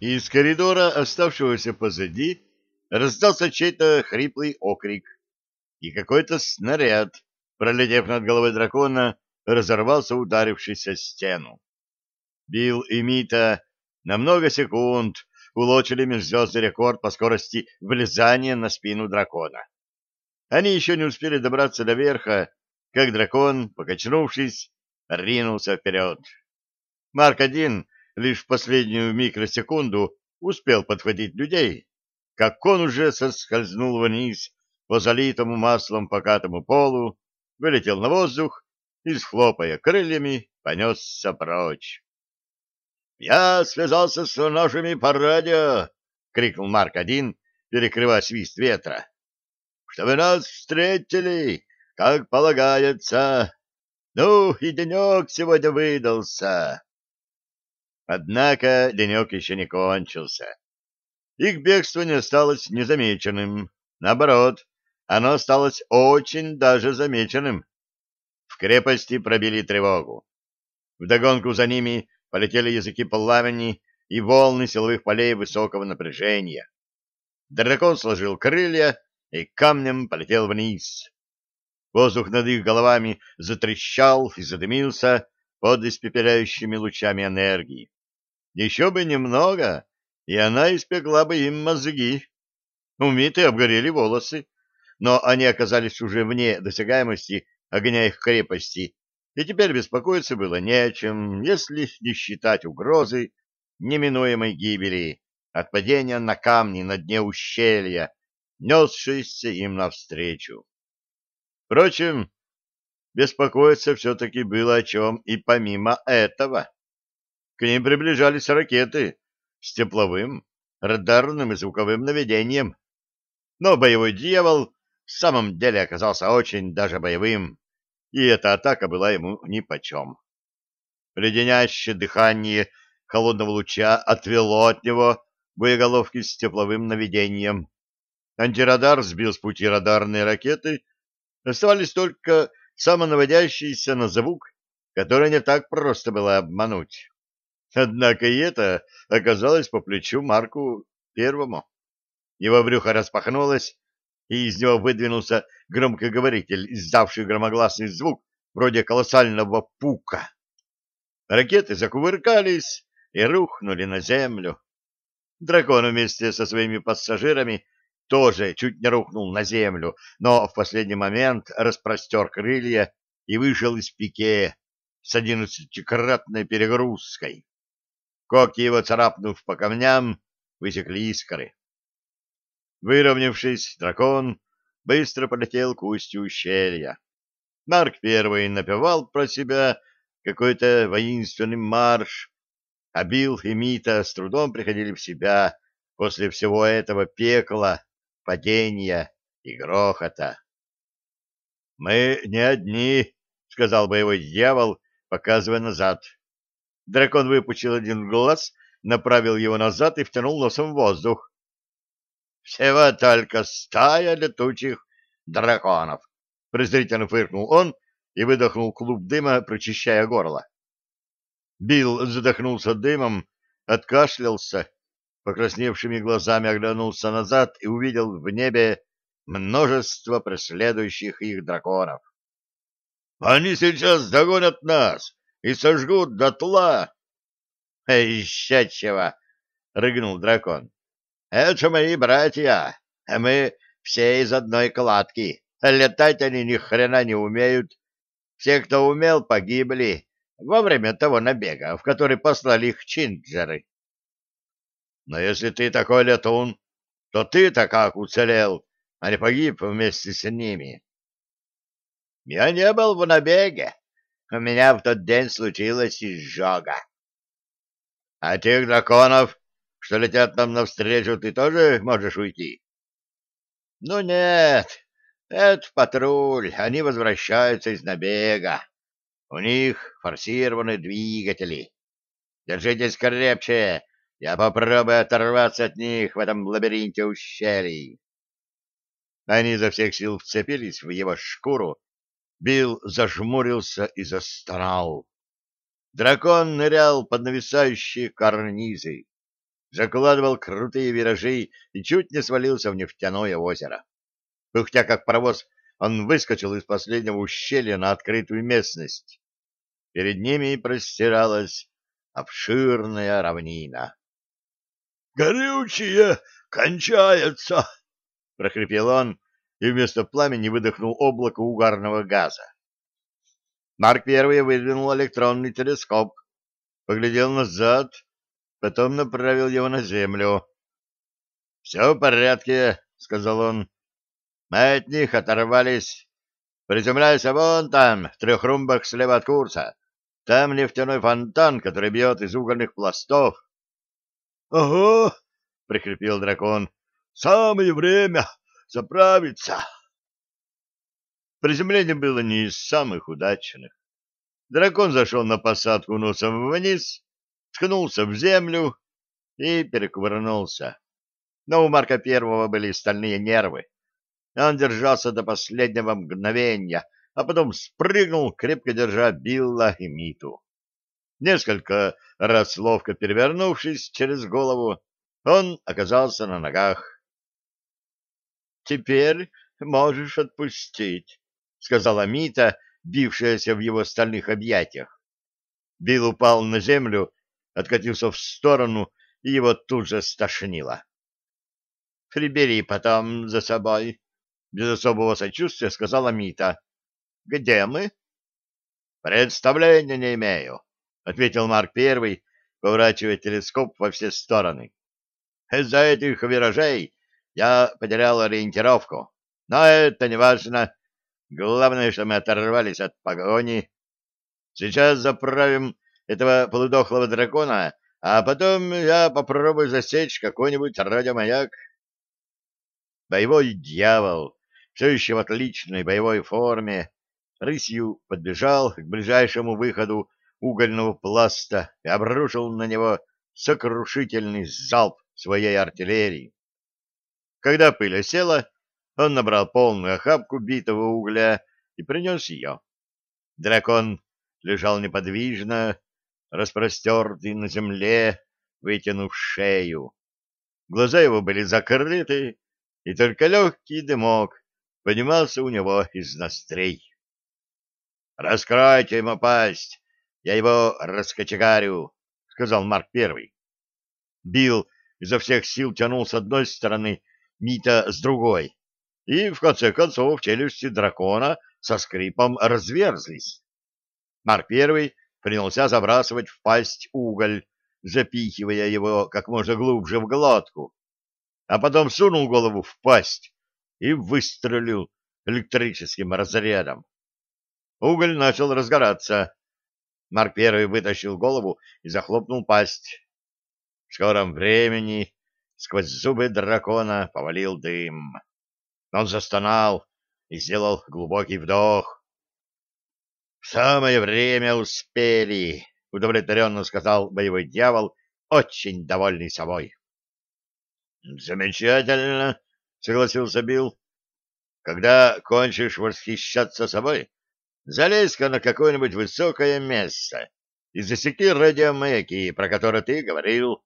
Из коридора, оставшегося позади, раздался чей-то хриплый окрик, и какой-то снаряд, пролетев над головой дракона, разорвался, ударившись о стену. Билл и Мита на много секунд улочили межзвездный рекорд по скорости влезания на спину дракона. Они еще не успели добраться до верха, как дракон, покачнувшись, ринулся вперед. Марк-1 лишь в последнюю микросекунду успел подхватить людей, как он уже соскользнул вниз по залитому маслом покатому полу, вылетел на воздух и, схлопая крыльями, понесся прочь. «Я связался с нашими по радио!» — крикнул Марк-1, перекрывая свист ветра. «Чтобы нас встретили, как полагается. Ну, и денек сегодня выдался!» Однако денек еще не кончился. Их бегство не осталось незамеченным. Наоборот, оно осталось очень даже замеченным. В крепости пробили тревогу. Вдогонку за ними полетели языки пламени и волны силовых полей высокого напряжения. Дракон сложил крылья и камнем полетел вниз. Воздух над их головами затрещал и задымился под испепеляющими лучами энергии. Еще бы немного, и она испекла бы им мозги. Умиты обгорели волосы, но они оказались уже вне досягаемости огня их крепости, и теперь беспокоиться было не о чем, если не считать угрозы неминуемой гибели от падения на камни на дне ущелья, несшейся им навстречу. Впрочем, беспокоиться все-таки было о чем и помимо этого. К ним приближались ракеты с тепловым, радарным и звуковым наведением. Но боевой дьявол в самом деле оказался очень даже боевым, и эта атака была ему нипочем. Леденящее дыхание холодного луча отвело от него боеголовки с тепловым наведением. Антирадар сбил с пути радарные ракеты, оставались только самонаводящиеся на звук, который не так просто было обмануть. Однако и это оказалось по плечу Марку Первому. Его брюхо распахнулось, и из него выдвинулся громкоговоритель, издавший громогласный звук, вроде колоссального пука. Ракеты закувыркались и рухнули на землю. Дракон вместе со своими пассажирами тоже чуть не рухнул на землю, но в последний момент распростер крылья и вышел из пике с одиннадцатикратной перегрузкой. Когти его, царапнув по камням, высекли искры. Выровнявшись, дракон быстро полетел к устью ущелья. Марк первый напевал про себя какой-то воинственный марш, а Билл и Мита с трудом приходили в себя после всего этого пекла, падения и грохота. «Мы не одни», — сказал боевой дьявол, показывая назад. Дракон выпучил один глаз, направил его назад и втянул носом в воздух. «Всего только стая летучих драконов!» — презрительно фыркнул он и выдохнул клуб дыма, прочищая горло. Билл задохнулся дымом, откашлялся, покрасневшими глазами оглянулся назад и увидел в небе множество преследующих их драконов. «Они сейчас догонят нас!» И сожгут дотла. — Еще чего! — рыгнул дракон. — Это мои братья, а мы все из одной кладки. Летать они ни хрена не умеют. Все, кто умел, погибли во время того набега, в который послали их чинджеры. Но если ты такой летун, то ты-то как уцелел, а не погиб вместе с ними? Я не был в набеге, у меня в тот день случилась изжога. — А тех драконов, что летят нам навстречу, ты тоже можешь уйти? — Ну нет, это патруль, они возвращаются из набега. У них форсированы двигатели. Держитесь крепче, я попробую оторваться от них в этом лабиринте ущелий. Они изо всех сил вцепились в его шкуру, Билл зажмурился и застонал. Дракон нырял под нависающие карнизы. закладывал крутые виражи и чуть не свалился в нефтяное озеро. Пыхтя как паровоз, он выскочил из последнего ущелья на открытую местность. Перед ними простиралась обширная равнина. «Горючее кончается!» — прохрипел он, и вместо пламени выдохнул облако угарного газа. Марк первый выдвинул электронный телескоп, поглядел назад, потом направил его на землю. — Все в порядке, — сказал он. — Мы от них оторвались. Приземляйся вон там, в трех румбах слева от курса. Там нефтяной фонтан, который бьет из угольных пластов. — Ого! — прикрепил дракон. — Самое время заправиться. Приземление было не из самых удачных. Дракон зашел на посадку носом вниз, ткнулся в землю и перекувырнулся. Но у Марка Первого были стальные нервы. Он держался до последнего мгновения, а потом спрыгнул, крепко держа Билла и Миту. Несколько раз ловко перевернувшись через голову, он оказался на ногах. «Теперь можешь отпустить», — сказала Мита, бившаяся в его стальных объятиях. Билл упал на землю, откатился в сторону, и его тут же стошнило. — Прибери потом за собой, — без особого сочувствия сказала Мита. — Где мы? — Представления не имею, — ответил Марк Первый, поворачивая телескоп во все стороны. — Из-за этих виражей я потерял ориентировку. Но это не важно. Главное, что мы оторвались от погони. Сейчас заправим этого полудохлого дракона, а потом я попробую засечь какой-нибудь радиомаяк. Боевой дьявол, все еще в отличной боевой форме, рысью подбежал к ближайшему выходу угольного пласта и обрушил на него сокрушительный залп своей артиллерии. Когда пыль осела, он набрал полную охапку битого угля и принес ее. Дракон лежал неподвижно, распростертый на земле, вытянув шею. Глаза его были закрыты, и только легкий дымок поднимался у него из ноздрей. — Раскройте ему пасть, я его раскочегарю, — сказал Марк Первый. Билл изо всех сил тянул с одной стороны, Мита с другой и, в конце концов, челюсти дракона со скрипом разверзлись. Марк Первый принялся забрасывать в пасть уголь, запихивая его как можно глубже в глотку, а потом сунул голову в пасть и выстрелил электрическим разрядом. Уголь начал разгораться. Марк Первый вытащил голову и захлопнул пасть. В скором времени сквозь зубы дракона повалил дым. Он застонал и сделал глубокий вдох. — В самое время успели, — удовлетворенно сказал боевой дьявол, очень довольный собой. — Замечательно, — согласился Билл. — Когда кончишь восхищаться собой, залезь-ка на какое-нибудь высокое место и засеки радиомаяки, про которые ты говорил.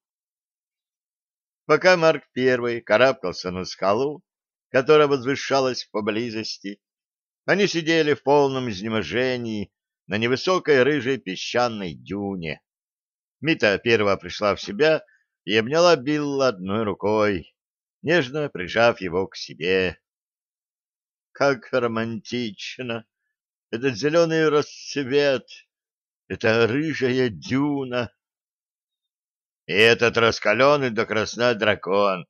Пока Марк Первый карабкался на скалу, которая возвышалась поблизости. Они сидели в полном изнеможении на невысокой рыжей песчаной дюне. Мита первая пришла в себя и обняла Билла одной рукой, нежно прижав его к себе. Как романтично! Этот зеленый рассвет, эта рыжая дюна! И этот раскаленный до красна дракон,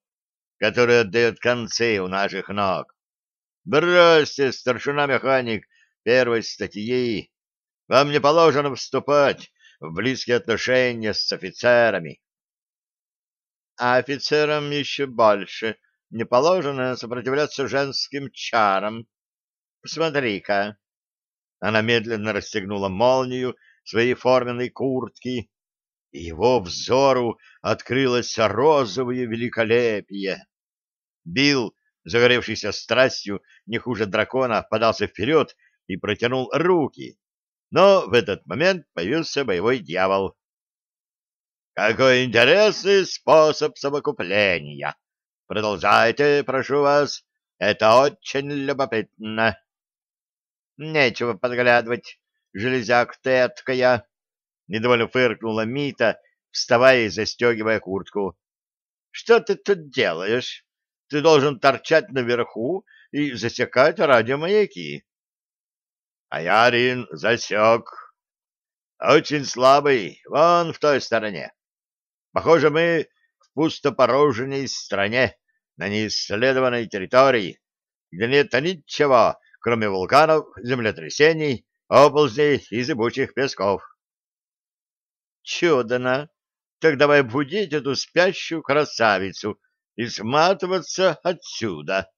который отдает концы у наших ног. Бросьте, старшина-механик первой статьи. Вам не положено вступать в близкие отношения с офицерами. А офицерам еще больше не положено сопротивляться женским чарам. Посмотри-ка. Она медленно расстегнула молнию своей форменной куртки, его взору открылось розовое великолепие. Билл, загоревшийся страстью, не хуже дракона, подался вперед и протянул руки. Но в этот момент появился боевой дьявол. Какой интересный способ совокупления. Продолжайте, прошу вас. Это очень любопытно. Нечего подглядывать, железяк ты эткая. Недовольно фыркнула Мита, вставая и застегивая куртку. Что ты тут делаешь? Ты должен торчать наверху и засекать радиомаяки. А Ярин засек. Очень слабый, вон в той стороне. Похоже, мы в пустопорожней стране, на неисследованной территории, где нет ничего, кроме вулканов, землетрясений, оползней и зыбучих песков. Чудно! Так давай будить эту спящую красавицу и сматываться отсюда.